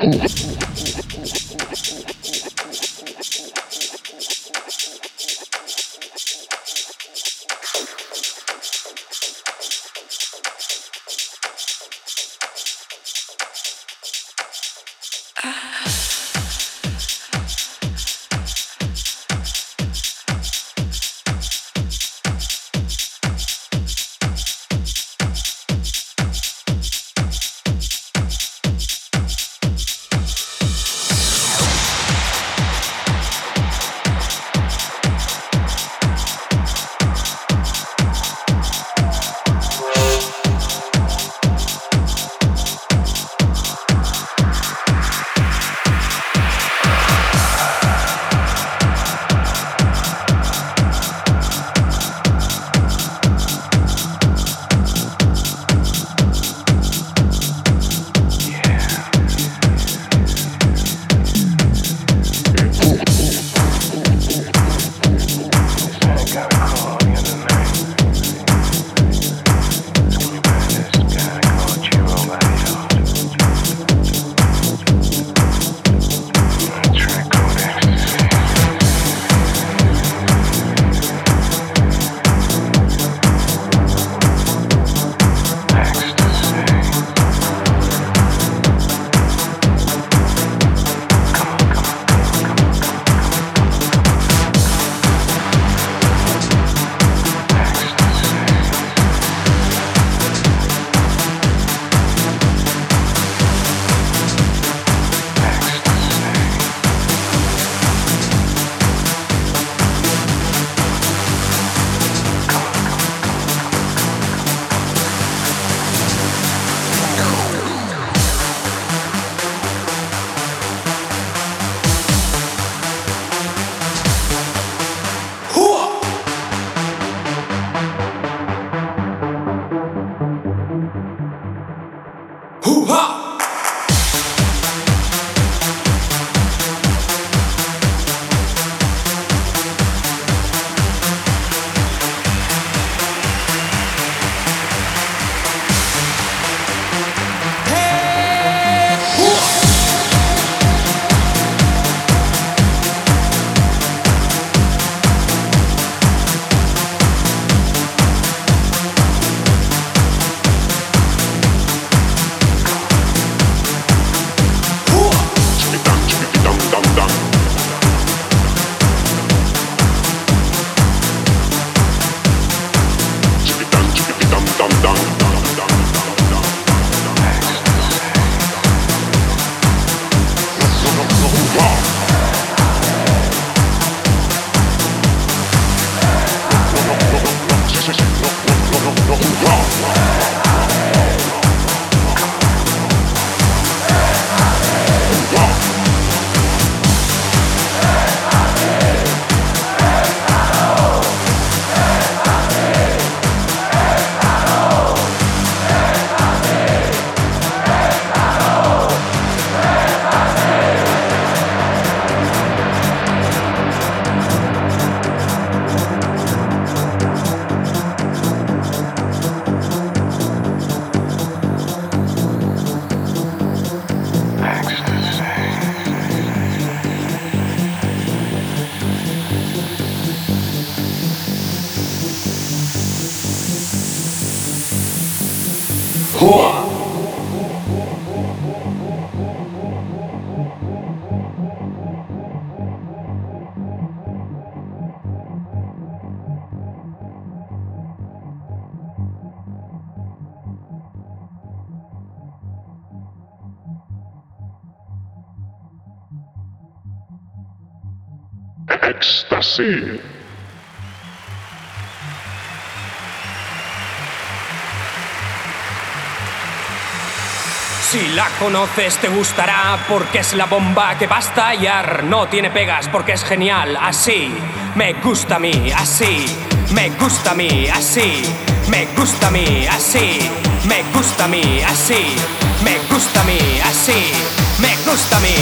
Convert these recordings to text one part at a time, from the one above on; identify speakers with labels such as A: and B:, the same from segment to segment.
A: Ah. Ecstasy.
B: Si la conoces te gustará porque es la bomba que va a estallar. No tiene pegas porque es genial. Así, me gusta a mí, así, me gusta a mí, así, me gusta a mí, así, me gusta a mí, así, me gusta a mí, así, me gusta a mí,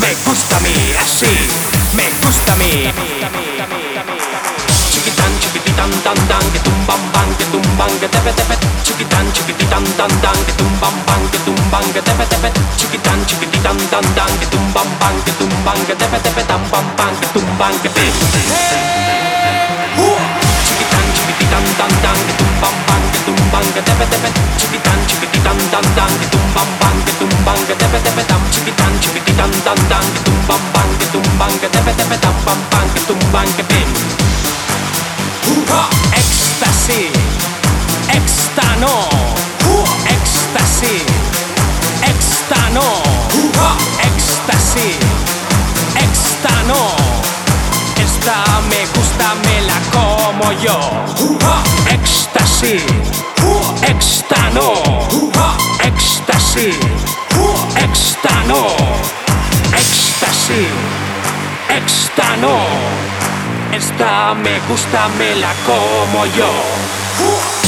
B: me gusta a mí, así, me gusta a mí. Chiquitán, chiquititán, tan, tan, que tumban, ban, que tumban, que tepe, tepe. Chiquitán, chiquititán, tan, tan, que tumban, ban, que tepe tepe chiquitan chiquititan tan tan que tumban que tepe tepe tan que tepe tepe que tepe tepe que tepe tepe Ecstasy, ecstasy, extano, ecstasy, extano. Esta me gusta, me la como yo. Ecstasy, extano, ecstasy, extano, ecstasy, extano. Esta me gusta, me la como yo.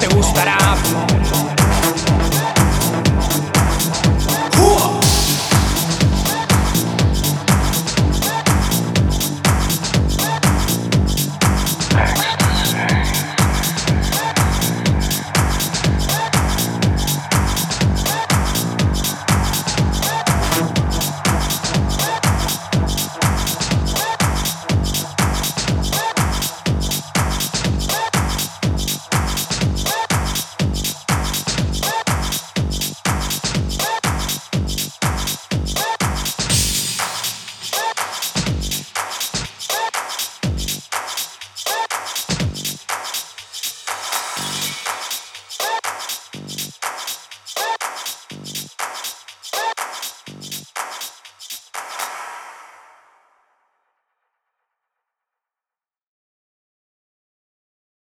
B: Te gustará.